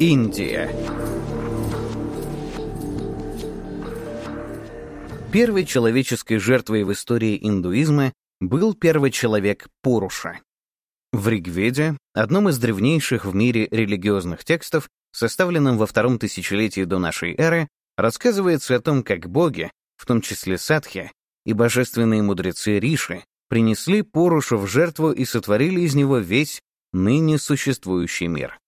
Индия Первой человеческой жертвой в истории индуизма был первый человек Пуруша. В Ригведе, одном из древнейших в мире религиозных текстов, составленном во втором тысячелетии до нашей эры, рассказывается о том, как боги, в том числе садхи, и божественные мудрецы Риши, принесли Пурушу в жертву и сотворили из него весь ныне существующий мир.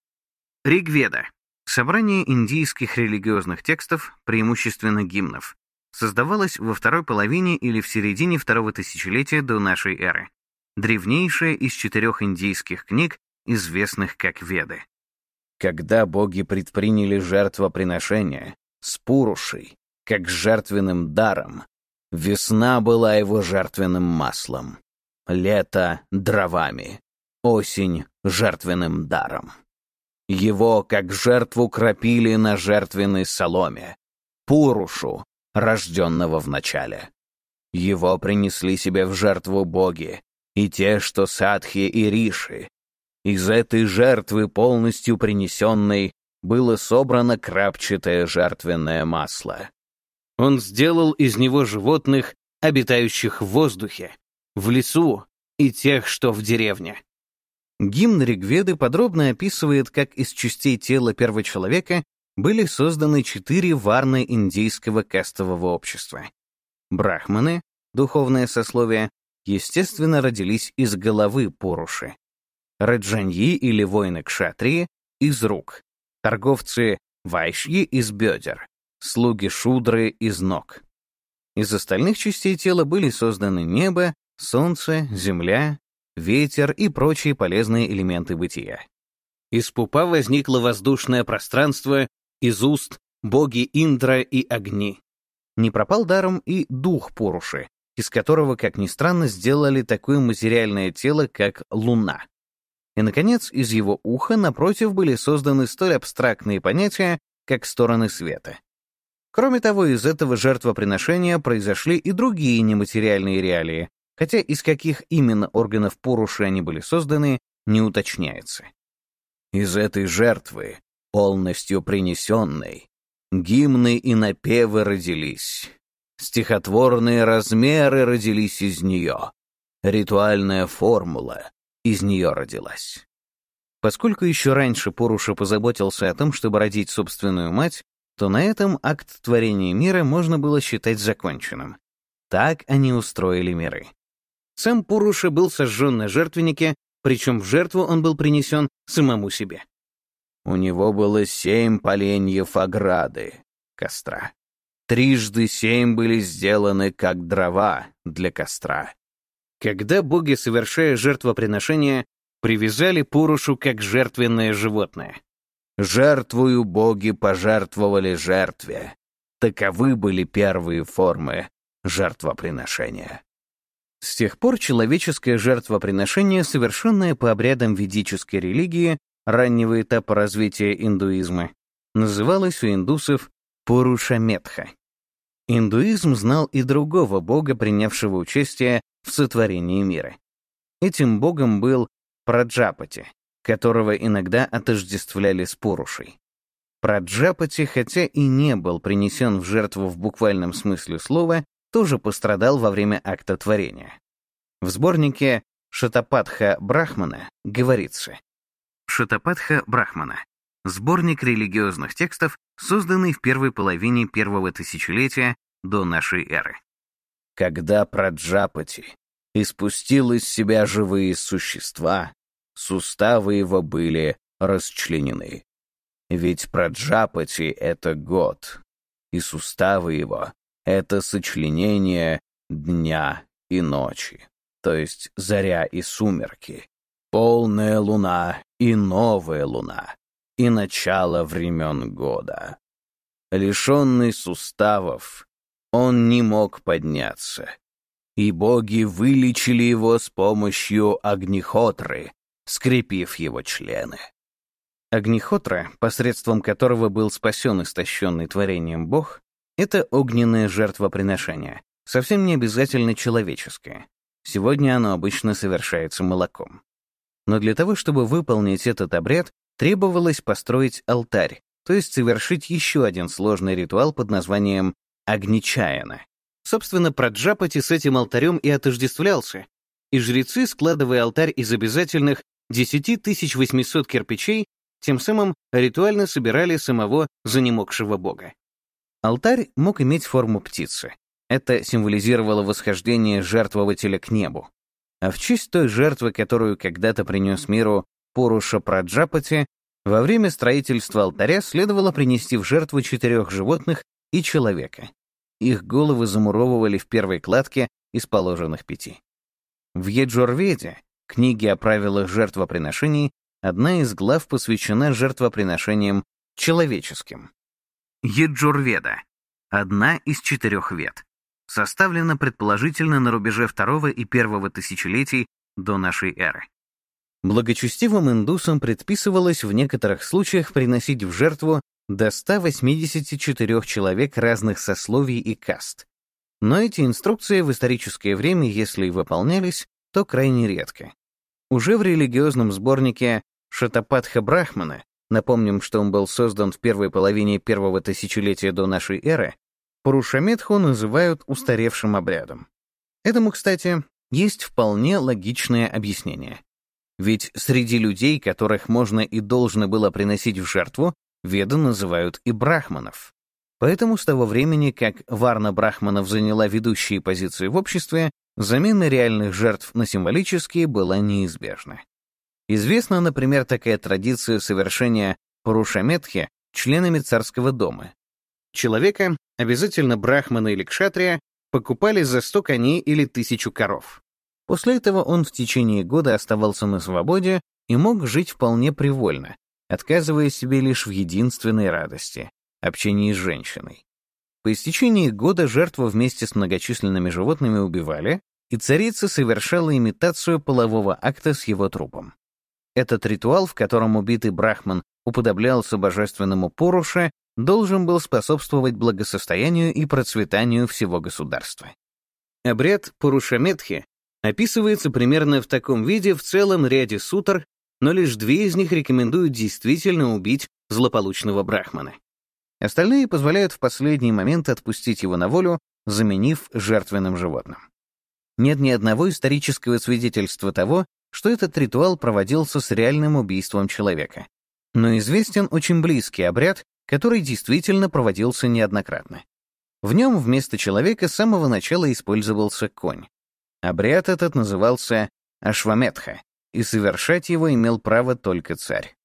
Ригведа — собрание индийских религиозных текстов, преимущественно гимнов, создавалось во второй половине или в середине второго тысячелетия до нашей эры древнейшая из четырех индийских книг, известных как Веды. Когда боги предприняли жертвоприношение с Пурушей, как жертвенным даром, весна была его жертвенным маслом, лето — дровами, осень — жертвенным даром. Его, как жертву, кропили на жертвенной соломе, Пурушу, рожденного в начале. Его принесли себе в жертву боги, и те, что садхи и риши. Из этой жертвы, полностью принесенной, было собрано крапчатое жертвенное масло. Он сделал из него животных, обитающих в воздухе, в лесу и тех, что в деревне. Гимн Ригведы подробно описывает, как из частей тела первого человека были созданы четыре варны индийского кастового общества. Брахманы, духовное сословие, естественно, родились из головы Пуруши. Раджаньи или воины-кшатрии — из рук, торговцы Вайшьи — из бедер, слуги Шудры — из ног. Из остальных частей тела были созданы небо, солнце, земля, ветер и прочие полезные элементы бытия. Из пупа возникло воздушное пространство, из уст — боги Индра и огни. Не пропал даром и дух Пуруши, из которого, как ни странно, сделали такое материальное тело, как Луна. И, наконец, из его уха, напротив, были созданы столь абстрактные понятия, как стороны света. Кроме того, из этого жертвоприношения произошли и другие нематериальные реалии, хотя из каких именно органов Пуруши они были созданы, не уточняется. Из этой жертвы, полностью принесенной, гимны и напевы родились. Стихотворные размеры родились из нее. Ритуальная формула из нее родилась. Поскольку еще раньше Поруша позаботился о том, чтобы родить собственную мать, то на этом акт творения мира можно было считать законченным. Так они устроили миры. Сам Пуруша был сожжен на жертвеннике, причем в жертву он был принесен самому себе. У него было семь поленьев ограды, костра. Трижды семь были сделаны как дрова для костра. Когда боги, совершая жертвоприношение, привязали Пурушу как жертвенное животное. Жертвую боги пожертвовали жертве. Таковы были первые формы жертвоприношения. С тех пор человеческое жертвоприношение, совершенное по обрядам ведической религии раннего этапа развития индуизма, называлось у индусов Пурушаметха. Индуизм знал и другого бога, принявшего участие в сотворении мира. Этим богом был Праджапати, которого иногда отождествляли с Пурушей. Праджапати, хотя и не был принесен в жертву в буквальном смысле слова, тоже пострадал во время акта творения. В сборнике Шатапатха Брахмана говорится Шатапатха Брахмана Сборник религиозных текстов, созданный в первой половине первого тысячелетия до нашей эры. Когда Праджапати испустил из себя живые существа, суставы его были расчленены. Ведь Праджапати — это год, и суставы его — это сочленение дня и ночи, то есть заря и сумерки, полная луна и новая луна, и начало времен года. Лишенный суставов, он не мог подняться, и боги вылечили его с помощью огнехотры, скрепив его члены. Огнехотра, посредством которого был спасен истощенный творением бог, это огненное жертвоприношение, совсем не обязательно человеческое. Сегодня оно обычно совершается молоком. Но для того, чтобы выполнить этот обряд, требовалось построить алтарь, то есть совершить еще один сложный ритуал под названием Агничаяна. Собственно, Праджапати с этим алтарем и отождествлялся, и жрецы, складывая алтарь из обязательных 10 800 кирпичей, тем самым ритуально собирали самого занемогшего бога. Алтарь мог иметь форму птицы. Это символизировало восхождение жертвователя к небу. А в честь той жертвы, которую когда-то принес миру Пуруша Праджапати, во время строительства алтаря следовало принести в жертву четырех животных и человека. Их головы замуровывали в первой кладке из положенных пяти. В Еджурведе, книге о правилах жертвоприношений, одна из глав посвящена жертвоприношениям человеческим. Еджурведа — одна из четырех вед. Составлена предположительно на рубеже второго и первого тысячелетий до нашей эры. Благочестивым индусам предписывалось в некоторых случаях приносить в жертву до 184 человек разных сословий и каст. Но эти инструкции в историческое время, если и выполнялись, то крайне редко. Уже в религиозном сборнике Шатапатха Брахмана, напомним, что он был создан в первой половине первого тысячелетия до нашей эры, Пурушаметху называют устаревшим обрядом. Этому, кстати, есть вполне логичное объяснение. Ведь среди людей, которых можно и должно было приносить в жертву, веды называют и брахманов. Поэтому с того времени, как Варна Брахманов заняла ведущие позиции в обществе, замена реальных жертв на символические была неизбежна. Известна, например, такая традиция совершения Парушаметхи членами царского дома. Человека, обязательно брахмана или кшатрия, покупали за 100 коней или тысячу коров. После этого он в течение года оставался на свободе и мог жить вполне привольно, отказывая себе лишь в единственной радости — общении с женщиной. По истечении года жертву вместе с многочисленными животными убивали, и царица совершала имитацию полового акта с его трупом. Этот ритуал, в котором убитый брахман уподоблялся божественному Пуруше, должен был способствовать благосостоянию и процветанию всего государства. Обряд Пурушаметхи описывается примерно в таком виде в целом ряде сутр, но лишь две из них рекомендуют действительно убить злополучного брахмана. Остальные позволяют в последний момент отпустить его на волю, заменив жертвенным животным. Нет ни одного исторического свидетельства того, что этот ритуал проводился с реальным убийством человека. Но известен очень близкий обряд, который действительно проводился неоднократно. В нем вместо человека с самого начала использовался конь. Обряд этот назывался Ашваметха, и совершать его имел право только царь.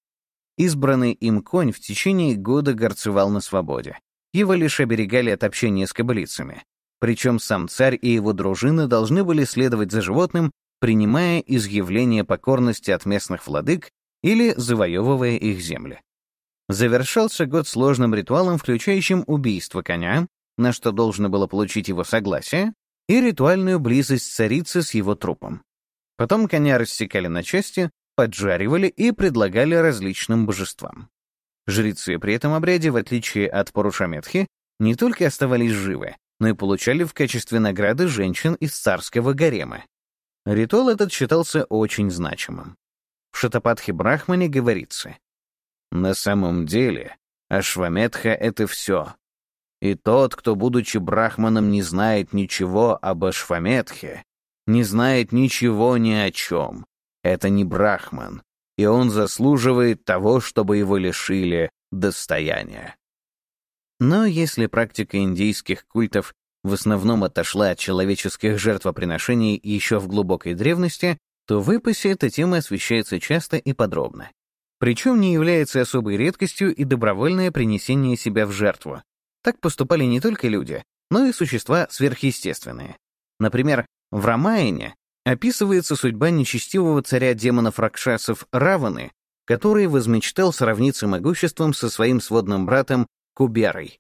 Избранный им конь в течение года горцевал на свободе. Его лишь оберегали от общения с кобылицами. Причем сам царь и его дружина должны были следовать за животным, принимая изъявление покорности от местных владык или завоевывая их земли. Завершался год сложным ритуалом, включающим убийство коня, на что должно было получить его согласие, и ритуальную близость царицы с его трупом. Потом коня рассекали на части, поджаривали и предлагали различным божествам. Жрецы при этом обряде, в отличие от Порушаметхи, не только оставались живы, но и получали в качестве награды женщин из царского гарема. Ритуал этот считался очень значимым. В Шатапатхе Брахмане говорится, «На самом деле, Ашваметха — это все, и тот, кто, будучи брахманом, не знает ничего об Ашваметхе, не знает ничего ни о чем. Это не брахман, и он заслуживает того, чтобы его лишили достояния. Но если практика индийских культов в основном отошла от человеческих жертвоприношений еще в глубокой древности, то в эпосе эта тема освещается часто и подробно. Причем не является особой редкостью и добровольное принесение себя в жертву, так поступали не только люди, но и существа сверхъестественные. Например, в Рамаяне описывается судьба нечестивого царя демонов-ракшасов Раваны, который возмечтал сравниться могуществом со своим сводным братом Куберой.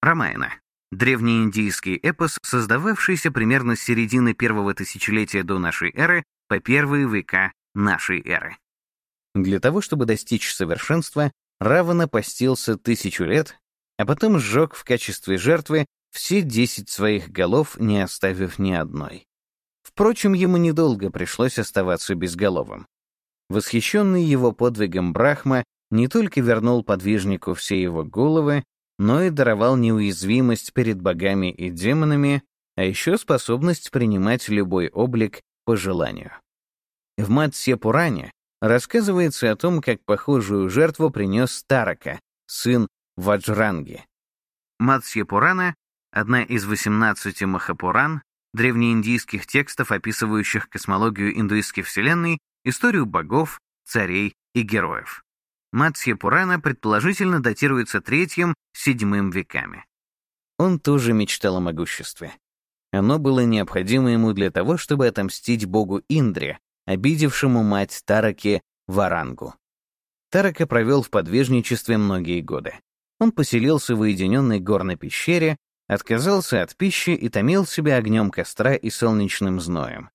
Рамаяна — древнеиндийский эпос, создававшийся примерно с середины первого тысячелетия до нашей эры по первые века нашей эры. Для того, чтобы достичь совершенства, Равана постился тысячу лет а потом сжег в качестве жертвы все десять своих голов, не оставив ни одной. Впрочем, ему недолго пришлось оставаться безголовым. Восхищенный его подвигом Брахма не только вернул подвижнику все его головы, но и даровал неуязвимость перед богами и демонами, а еще способность принимать любой облик по желанию. В Матсье Пуране рассказывается о том, как похожую жертву принес Тарака, сын Ваджранги. Матсья Пурана — одна из 18 Махапуран, древнеиндийских текстов, описывающих космологию индуистской вселенной, историю богов, царей и героев. Матсья Пурана предположительно датируется третьим-седьмым веками. Он тоже мечтал о могуществе. Оно было необходимо ему для того, чтобы отомстить богу Индре, обидевшему мать Тараки Варангу. Тарака провел в подвижничестве многие годы. Он поселился в уединенной горной пещере, отказался от пищи и томил себя огнем костра и солнечным зноем.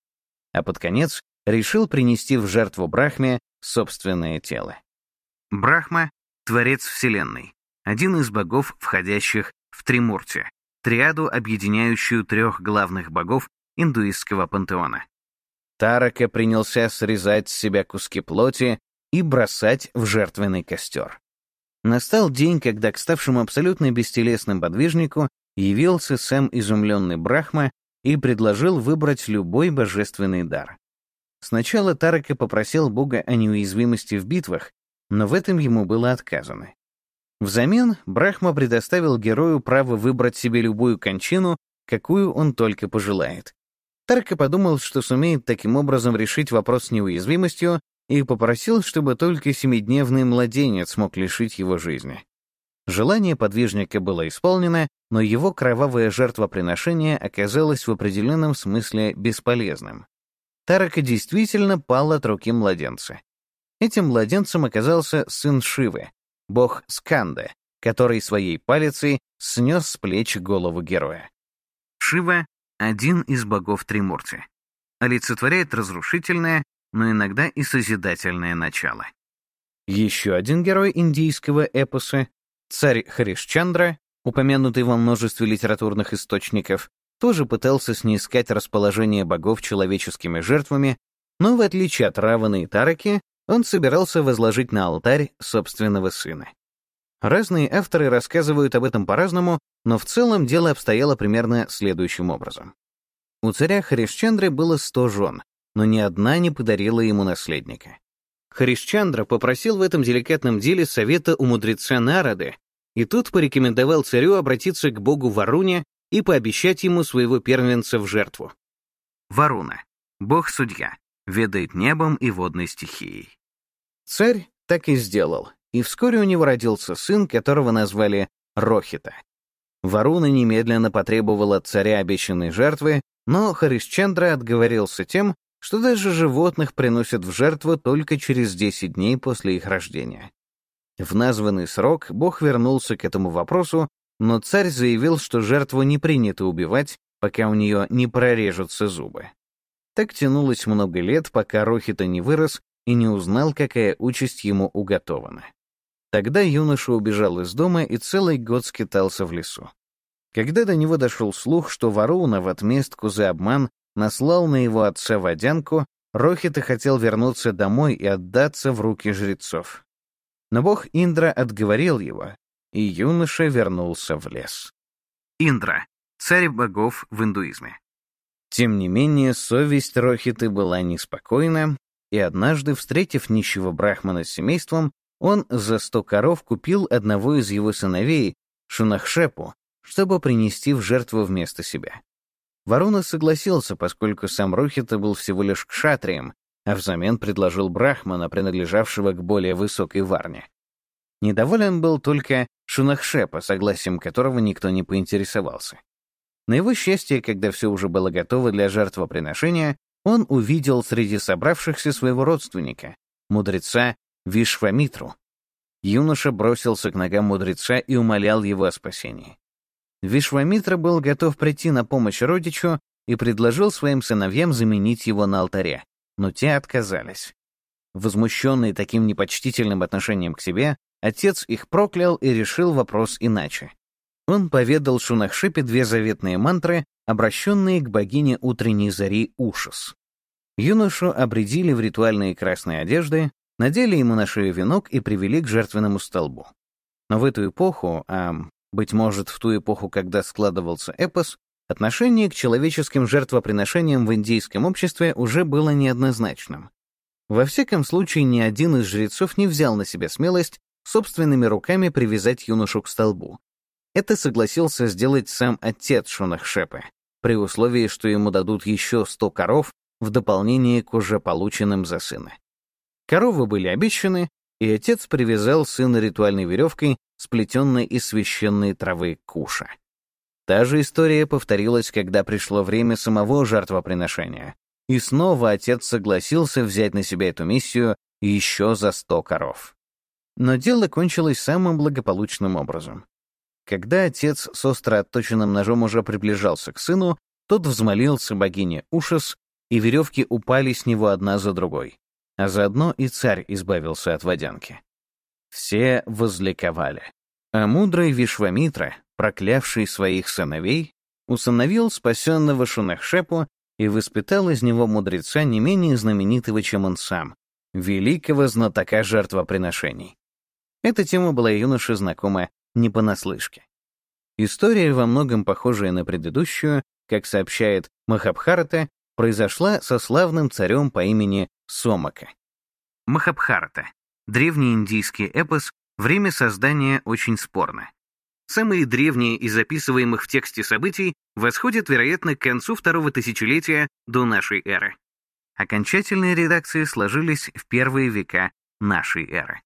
А под конец решил принести в жертву Брахме собственное тело. Брахма — творец Вселенной, один из богов, входящих в Тримурти, триаду, объединяющую трех главных богов индуистского пантеона. Тарака принялся срезать с себя куски плоти и бросать в жертвенный костер. Настал день, когда к ставшему абсолютно бестелесным подвижнику явился сам изумленный Брахма и предложил выбрать любой божественный дар. Сначала Тарака попросил Бога о неуязвимости в битвах, но в этом ему было отказано. Взамен Брахма предоставил герою право выбрать себе любую кончину, какую он только пожелает. Тарка подумал, что сумеет таким образом решить вопрос с неуязвимостью, и попросил, чтобы только семидневный младенец мог лишить его жизни. Желание подвижника было исполнено, но его кровавое жертвоприношение оказалось в определенном смысле бесполезным. Тарака действительно пал от руки младенца. Этим младенцем оказался сын Шивы, бог Сканда, который своей палицей снес с плеч голову героя. Шива — один из богов Тримурти. Олицетворяет разрушительное, но иногда и созидательное начало. Еще один герой индийского эпоса, царь Харишчандра, упомянутый во множестве литературных источников, тоже пытался снискать расположение богов человеческими жертвами, но в отличие от Равана и Тараки, он собирался возложить на алтарь собственного сына. Разные авторы рассказывают об этом по-разному, но в целом дело обстояло примерно следующим образом. У царя Харишчандры было сто жен, но ни одна не подарила ему наследника. Харишчандра попросил в этом деликатном деле совета у мудреца Нарады, и тут порекомендовал царю обратиться к богу Варуне и пообещать ему своего первенца в жертву. Варуна, бог-судья, ведает небом и водной стихией. Царь так и сделал, и вскоре у него родился сын, которого назвали Рохита. Варуна немедленно потребовал от царя обещанной жертвы, но Харишчандра отговорился тем, что даже животных приносят в жертву только через 10 дней после их рождения. В названный срок Бог вернулся к этому вопросу, но царь заявил, что жертву не принято убивать, пока у нее не прорежутся зубы. Так тянулось много лет, пока Рохита не вырос и не узнал, какая участь ему уготована. Тогда юноша убежал из дома и целый год скитался в лесу. Когда до него дошел слух, что Варуна в отместку за обман наслал на его отца водянку, Рохита хотел вернуться домой и отдаться в руки жрецов. Но бог Индра отговорил его, и юноша вернулся в лес. Индра — царь богов в индуизме. Тем не менее, совесть Рохиты была неспокойна, и однажды, встретив нищего брахмана с семейством, он за сто коров купил одного из его сыновей, Шунахшепу, чтобы принести в жертву вместо себя. Варуна согласился, поскольку сам Рохита был всего лишь кшатрием, а взамен предложил брахмана, принадлежавшего к более высокой варне. Недоволен был только Шунахшепа, согласием которого никто не поинтересовался. На его счастье, когда все уже было готово для жертвоприношения, он увидел среди собравшихся своего родственника, мудреца Вишвамитру. Юноша бросился к ногам мудреца и умолял его о спасении. Вишвамитра был готов прийти на помощь родичу и предложил своим сыновьям заменить его на алтаре, но те отказались. Возмущенный таким непочтительным отношением к себе, отец их проклял и решил вопрос иначе. Он поведал Шунахшипе две заветные мантры, обращенные к богине утренней зари Ушас. Юношу обредили в ритуальные красные одежды, надели ему на шею венок и привели к жертвенному столбу. Но в эту эпоху, а, быть может, в ту эпоху, когда складывался эпос, отношение к человеческим жертвоприношениям в индийском обществе уже было неоднозначным. Во всяком случае, ни один из жрецов не взял на себя смелость собственными руками привязать юношу к столбу. Это согласился сделать сам отец Шунахшепы, при условии, что ему дадут еще сто коров в дополнение к уже полученным за сына. Коровы были обещаны, и отец привязал сына ритуальной веревкой, сплетенной из священной травы куша. Та же история повторилась, когда пришло время самого жертвоприношения. И снова отец согласился взять на себя эту миссию еще за сто коров. Но дело кончилось самым благополучным образом. Когда отец с остро отточенным ножом уже приближался к сыну, тот взмолился богине Ушас, и веревки упали с него одна за другой. А заодно и царь избавился от водянки. Все возликовали. А мудрый Вишвамитра, проклявший своих сыновей, усыновил спасенного Шунахшепу и воспитал из него мудреца не менее знаменитого, чем он сам, великого знатока жертвоприношений. Эта тема была юноше знакома не понаслышке. История, во многом похожая на предыдущую, как сообщает Махабхарата, произошла со славным царем по имени Сомака. Махабхарата — древний индийский эпос, время создания очень спорно. Самые древние из записываемых в тексте событий восходят, вероятно, к концу второго тысячелетия до нашей эры. Окончательные редакции сложились в первые века нашей эры.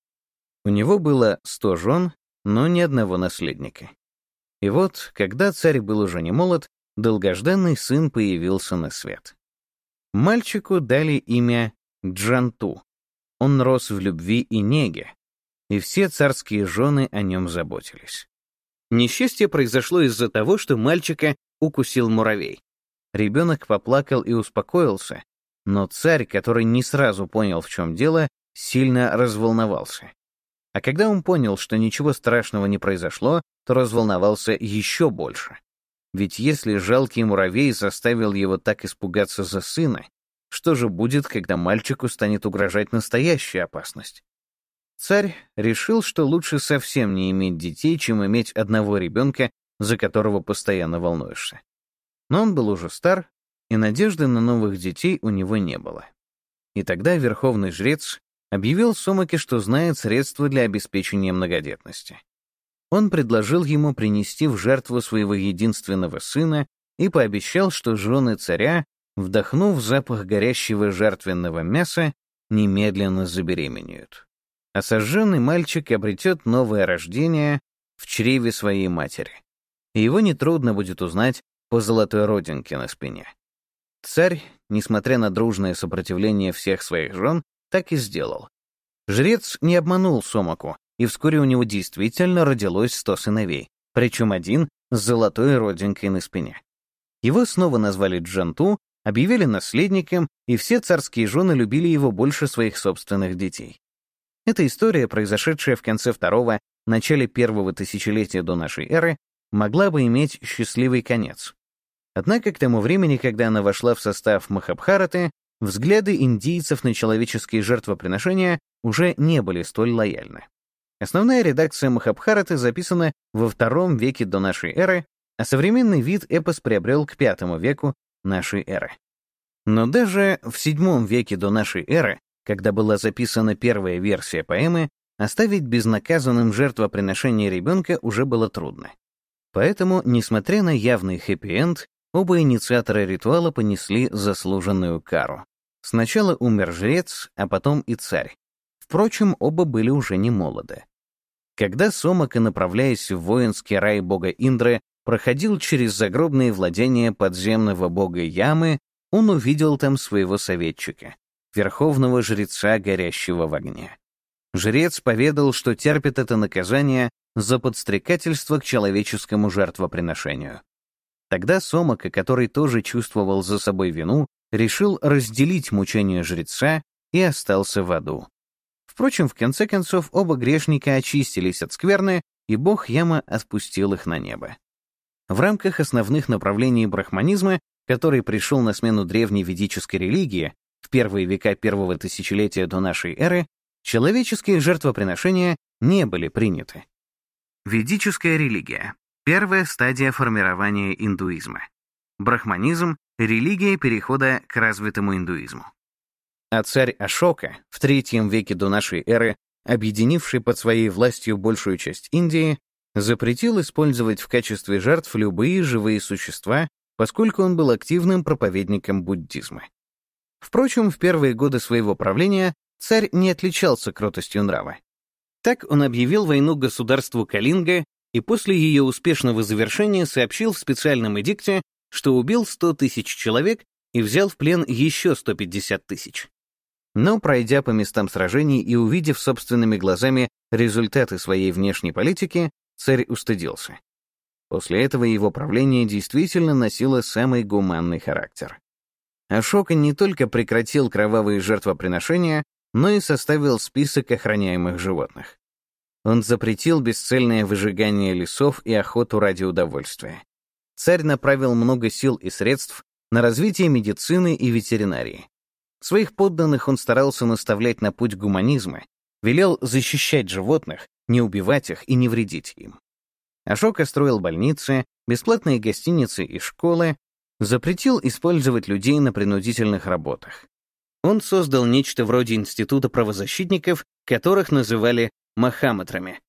У него было сто жен, но ни одного наследника. И вот, когда царь был уже не молод, долгожданный сын появился на свет. Мальчику дали имя Джанту. Он рос в любви и неге, и все царские жены о нем заботились. Несчастье произошло из-за того, что мальчика укусил муравей. Ребенок поплакал и успокоился, но царь, который не сразу понял, в чем дело, сильно разволновался. А когда он понял, что ничего страшного не произошло, то разволновался еще больше. Ведь если жалкий муравей заставил его так испугаться за сына, что же будет, когда мальчику станет угрожать настоящая опасность? Царь решил, что лучше совсем не иметь детей, чем иметь одного ребенка, за которого постоянно волнуешься. Но он был уже стар, и надежды на новых детей у него не было. И тогда верховный жрец объявил Сомаке, что знает средства для обеспечения многодетности. Он предложил ему принести в жертву своего единственного сына и пообещал, что жены царя, вдохнув запах горящего жертвенного мяса, немедленно забеременеют а сожженный мальчик обретет новое рождение в чреве своей матери. И его нетрудно будет узнать по золотой родинке на спине. Царь, несмотря на дружное сопротивление всех своих жен, так и сделал. Жрец не обманул Сомаку, и вскоре у него действительно родилось сто сыновей, причем один с золотой родинкой на спине. Его снова назвали Джанту, объявили наследником, и все царские жены любили его больше своих собственных детей. Эта история, произошедшая в конце второго, начале первого тысячелетия до нашей эры, могла бы иметь счастливый конец. Однако к тому времени, когда она вошла в состав Махабхараты, взгляды индийцев на человеческие жертвоприношения уже не были столь лояльны. Основная редакция Махабхараты записана во втором веке до нашей эры, а современный вид эпос приобрел к пятому веку нашей эры. Но даже в VII веке до нашей эры когда была записана первая версия поэмы, оставить безнаказанным жертвоприношение ребенка уже было трудно. Поэтому, несмотря на явный хэппи-энд, оба инициатора ритуала понесли заслуженную кару. Сначала умер жрец, а потом и царь. Впрочем, оба были уже не молоды. Когда Сомака, направляясь в воинский рай бога Индры, проходил через загробные владения подземного бога Ямы, он увидел там своего советчика верховного жреца, горящего в огне. Жрец поведал, что терпит это наказание за подстрекательство к человеческому жертвоприношению. Тогда Сомака, который тоже чувствовал за собой вину, решил разделить мучения жреца и остался в аду. Впрочем, в конце концов, оба грешника очистились от скверны, и бог Яма отпустил их на небо. В рамках основных направлений брахманизма, который пришел на смену древней ведической религии, в первые века первого тысячелетия до нашей эры человеческие жертвоприношения не были приняты. Ведическая религия — первая стадия формирования индуизма. Брахманизм — религия перехода к развитому индуизму. А царь Ашока в третьем веке до нашей эры, объединивший под своей властью большую часть Индии, запретил использовать в качестве жертв любые живые существа, поскольку он был активным проповедником буддизма. Впрочем, в первые годы своего правления царь не отличался кротостью нрава. Так он объявил войну государству Калинга и после ее успешного завершения сообщил в специальном эдикте, что убил 100 тысяч человек и взял в плен еще 150 тысяч. Но, пройдя по местам сражений и увидев собственными глазами результаты своей внешней политики, царь устыдился. После этого его правление действительно носило самый гуманный характер. Ашока не только прекратил кровавые жертвоприношения, но и составил список охраняемых животных. Он запретил бесцельное выжигание лесов и охоту ради удовольствия. Царь направил много сил и средств на развитие медицины и ветеринарии. Своих подданных он старался наставлять на путь гуманизма, велел защищать животных, не убивать их и не вредить им. Ашока строил больницы, бесплатные гостиницы и школы, запретил использовать людей на принудительных работах. Он создал нечто вроде института правозащитников, которых называли махаматрами.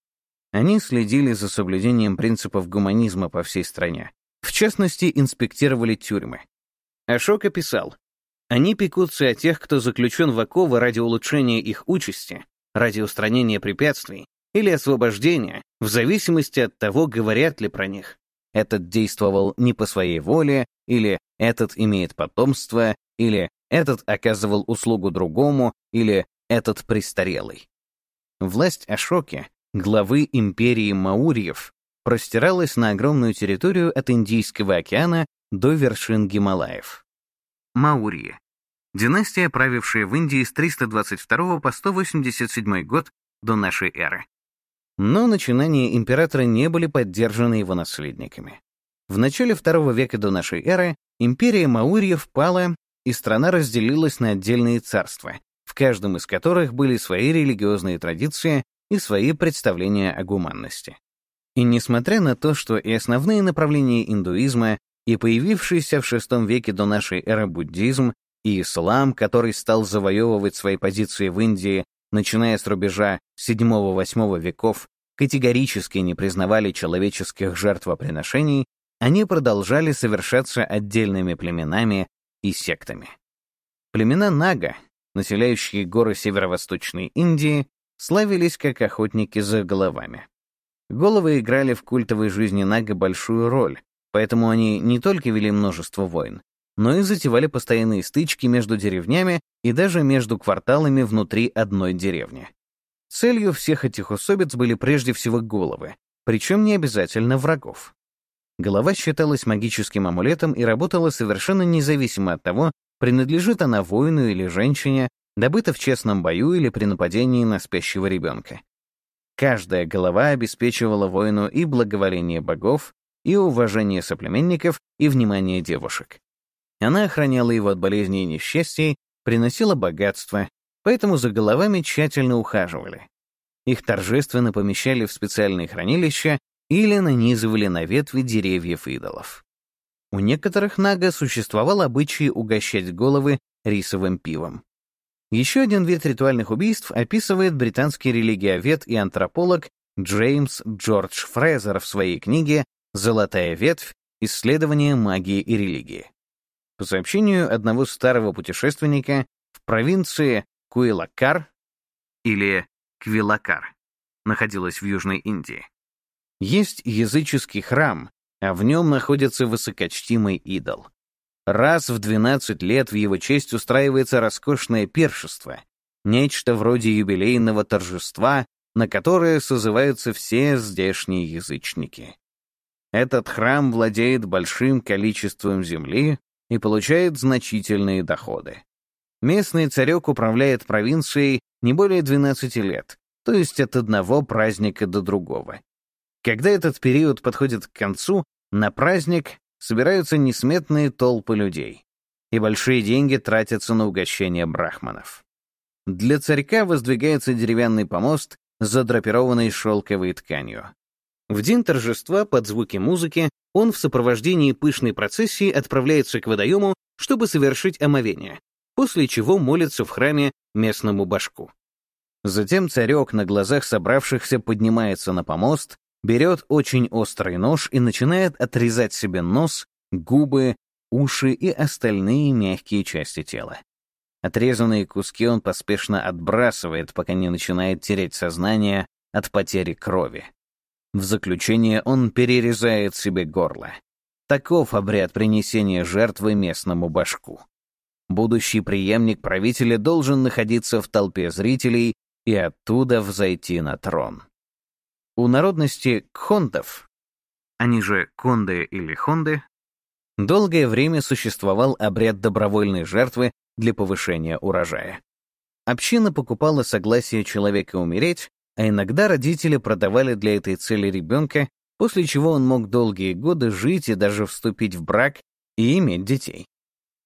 Они следили за соблюдением принципов гуманизма по всей стране. В частности, инспектировали тюрьмы. Ашока писал, «Они пекутся о тех, кто заключен в оковы ради улучшения их участи, ради устранения препятствий или освобождения, в зависимости от того, говорят ли про них. Этот действовал не по своей воле, или этот имеет потомство, или этот оказывал услугу другому, или этот престарелый. Власть Ашоки, главы империи Маурьев, простиралась на огромную территорию от Индийского океана до вершин Гималаев. Маурьи. Династия, правившая в Индии с 322 по 187 год до нашей эры. Но начинания императора не были поддержаны его наследниками. В начале II века до нашей эры империя Маурьев пала, и страна разделилась на отдельные царства, в каждом из которых были свои религиозные традиции и свои представления о гуманности. И несмотря на то, что и основные направления индуизма, и появившийся в VI веке до нашей эры буддизм, и ислам, который стал завоевывать свои позиции в Индии начиная с рубежа VII-VIII веков, категорически не признавали человеческих жертвоприношений, они продолжали совершаться отдельными племенами и сектами. Племена Нага, населяющие горы северо-восточной Индии, славились как охотники за головами. Головы играли в культовой жизни Нага большую роль, поэтому они не только вели множество войн, но и затевали постоянные стычки между деревнями и даже между кварталами внутри одной деревни. Целью всех этих усобиц были прежде всего головы, причем не обязательно врагов. Голова считалась магическим амулетом и работала совершенно независимо от того, принадлежит она воину или женщине, добыта в честном бою или при нападении на спящего ребенка. Каждая голова обеспечивала воину и благоволение богов, и уважение соплеменников, и внимание девушек. Она охраняла его от болезней и несчастий, приносила богатство, поэтому за головами тщательно ухаживали. Их торжественно помещали в специальные хранилища или нанизывали на ветви деревьев идолов. У некоторых нага существовал обычай угощать головы рисовым пивом. Еще один вид ритуальных убийств описывает британский религиовед и антрополог Джеймс Джордж Фрезер в своей книге «Золотая ветвь. Исследование магии и религии». По сообщению одного старого путешественника, в провинции Куилакар или Квилакар находилась в Южной Индии. Есть языческий храм, а в нем находится высокочтимый идол. Раз в 12 лет в его честь устраивается роскошное пиршество, нечто вроде юбилейного торжества, на которое созываются все здешние язычники. Этот храм владеет большим количеством земли, и получает значительные доходы. Местный царек управляет провинцией не более 12 лет, то есть от одного праздника до другого. Когда этот период подходит к концу, на праздник собираются несметные толпы людей. и большие деньги тратятся на угощение брахманов. Для царька воздвигается деревянный помост, задрапированный шелковой тканью. В день торжества под звуки музыки он в сопровождении пышной процессии отправляется к водоему, чтобы совершить омовение, после чего молится в храме местному башку. Затем царек на глазах собравшихся поднимается на помост, берет очень острый нож и начинает отрезать себе нос, губы, уши и остальные мягкие части тела. Отрезанные куски он поспешно отбрасывает, пока не начинает терять сознание от потери крови. В заключение он перерезает себе горло. Таков обряд принесения жертвы местному башку. Будущий преемник правителя должен находиться в толпе зрителей и оттуда взойти на трон. У народности кхонтов, они же конды или хонды, долгое время существовал обряд добровольной жертвы для повышения урожая. Община покупала согласие человека умереть, а иногда родители продавали для этой цели ребенка, после чего он мог долгие годы жить и даже вступить в брак и иметь детей.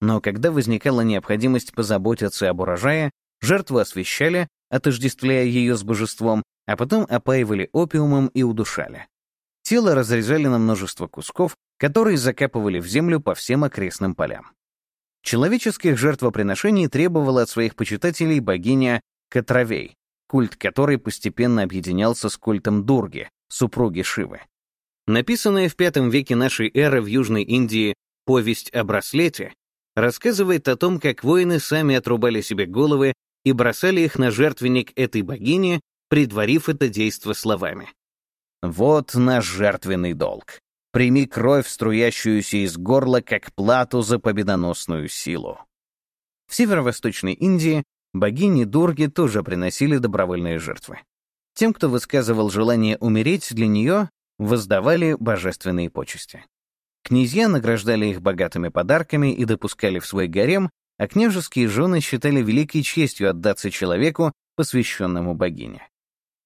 Но когда возникала необходимость позаботиться об урожае, жертву освещали, отождествляя ее с божеством, а потом опаивали опиумом и удушали. Тело разрезали на множество кусков, которые закапывали в землю по всем окрестным полям. Человеческих жертвоприношений требовала от своих почитателей богиня Катравей, культ которой постепенно объединялся с культом Дурги, супруги Шивы. Написанная в V веке нашей эры в Южной Индии «Повесть о браслете» рассказывает о том, как воины сами отрубали себе головы и бросали их на жертвенник этой богини, предварив это действо словами. «Вот наш жертвенный долг. Прими кровь, струящуюся из горла, как плату за победоносную силу». В северо-восточной Индии Богини Дурги тоже приносили добровольные жертвы. Тем, кто высказывал желание умереть для нее, воздавали божественные почести. Князья награждали их богатыми подарками и допускали в свой гарем, а княжеские жены считали великой честью отдаться человеку, посвященному богине.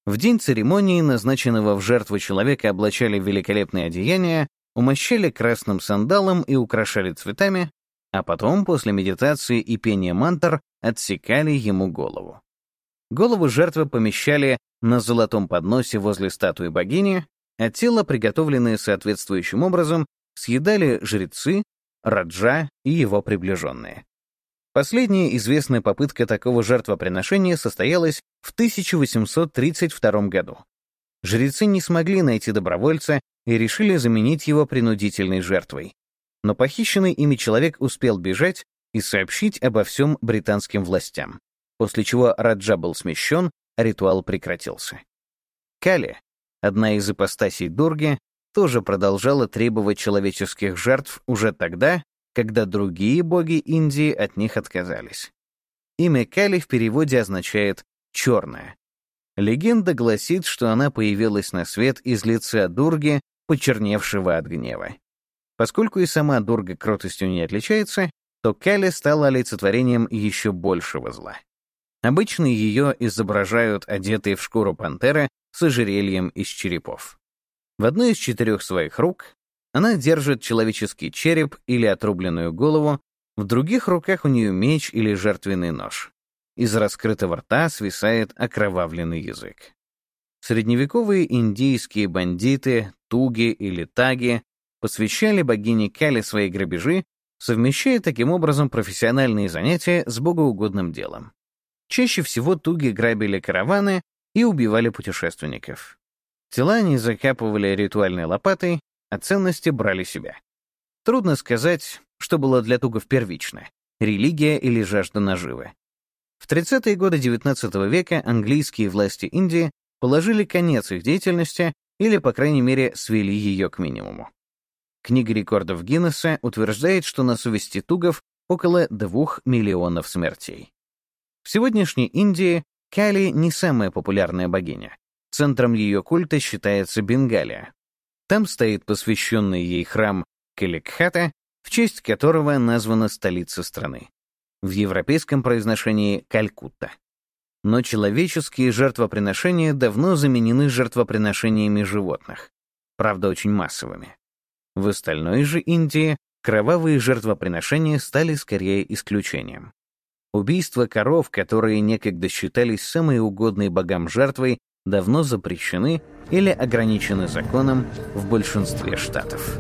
В день церемонии, назначенного в жертву человека, облачали в великолепные одеяния, умощали красным сандалом и украшали цветами, а потом, после медитации и пения мантр, отсекали ему голову. Голову жертвы помещали на золотом подносе возле статуи богини, а тело, приготовленное соответствующим образом, съедали жрецы, раджа и его приближенные. Последняя известная попытка такого жертвоприношения состоялась в 1832 году. Жрецы не смогли найти добровольца и решили заменить его принудительной жертвой. Но похищенный ими человек успел бежать и сообщить обо всем британским властям, после чего Раджа был смещен, а ритуал прекратился. Кали, одна из ипостасей Дурги, тоже продолжала требовать человеческих жертв уже тогда, когда другие боги Индии от них отказались. Имя Кали в переводе означает «черная». Легенда гласит, что она появилась на свет из лица Дурги, почерневшего от гнева. Поскольку и сама Дурга кротостью не отличается, то Кали стала олицетворением еще большего зла. Обычно ее изображают одетые в шкуру пантеры с ожерельем из черепов. В одной из четырех своих рук она держит человеческий череп или отрубленную голову, в других руках у нее меч или жертвенный нож. Из раскрытого рта свисает окровавленный язык. Средневековые индийские бандиты, туги или таги посвящали богине Кали свои грабежи совмещая таким образом профессиональные занятия с богоугодным делом. Чаще всего туги грабили караваны и убивали путешественников. Тела они закапывали ритуальной лопатой, а ценности брали себя. Трудно сказать, что было для тугов первично — религия или жажда наживы. В 30-е годы XIX века английские власти Индии положили конец их деятельности или, по крайней мере, свели ее к минимуму. Книга рекордов Гиннесса утверждает, что на совести тугов около 2 миллионов смертей. В сегодняшней Индии Кали не самая популярная богиня. Центром ее культа считается Бенгалия. Там стоит посвященный ей храм Каликхата, в честь которого названа столица страны. В европейском произношении — Калькутта. Но человеческие жертвоприношения давно заменены жертвоприношениями животных, правда, очень массовыми. В остальной же Индии Кровавые жертвоприношения стали скорее исключением. Убийства коров, которые некогда считались самой угодной богам жертвой, давно запрещены или ограничены законом в большинстве штатов.